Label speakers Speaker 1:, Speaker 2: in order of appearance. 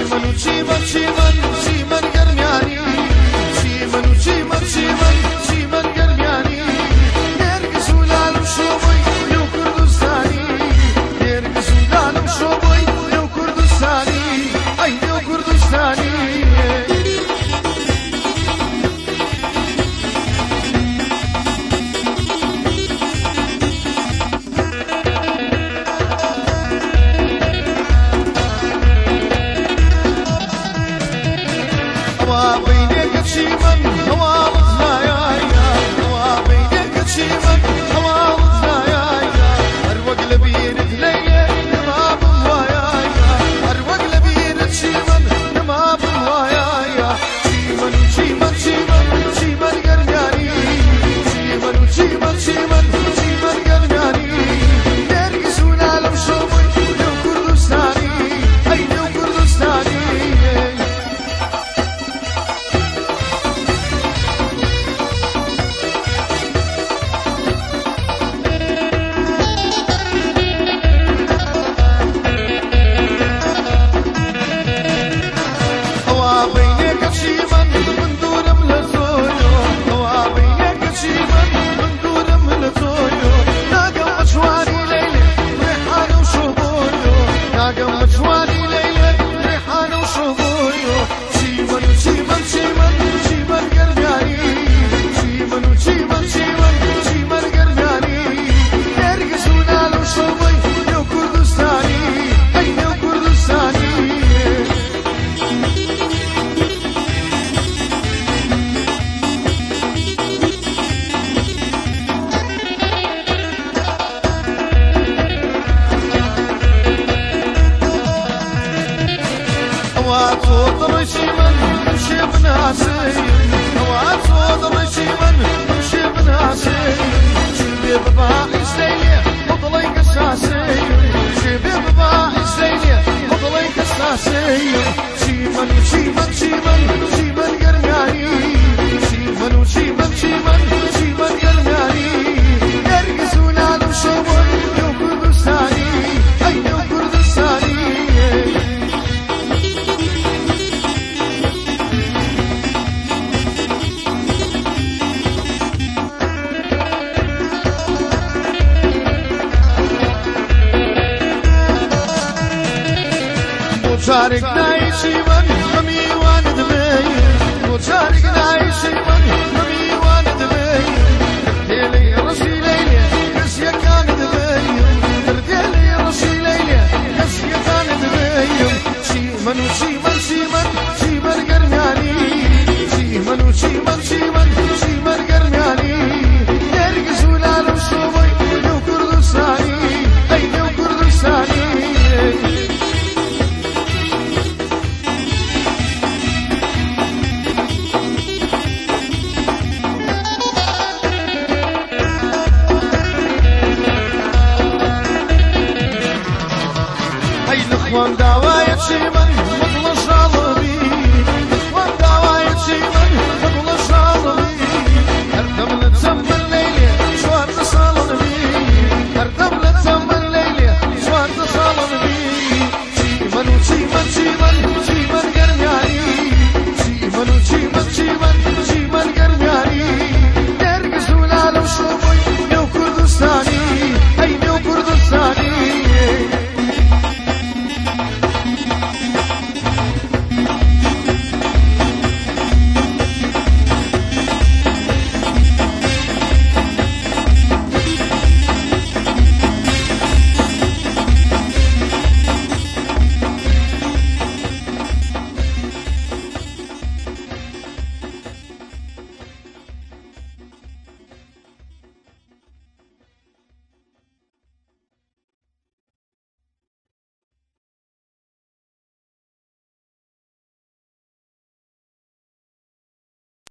Speaker 1: Shivan, Shivan, Shivan. واتوض رشيما نمشي بناسي واتوض رشيما نمشي بناسي شبيب باعي سيلي مطلق اساسي شبيب باعي سيلي مطلق اساسي Charik Nai Shivan, Mami Wan Dvay, Charik Nai Shivan. Aman davaya çıkma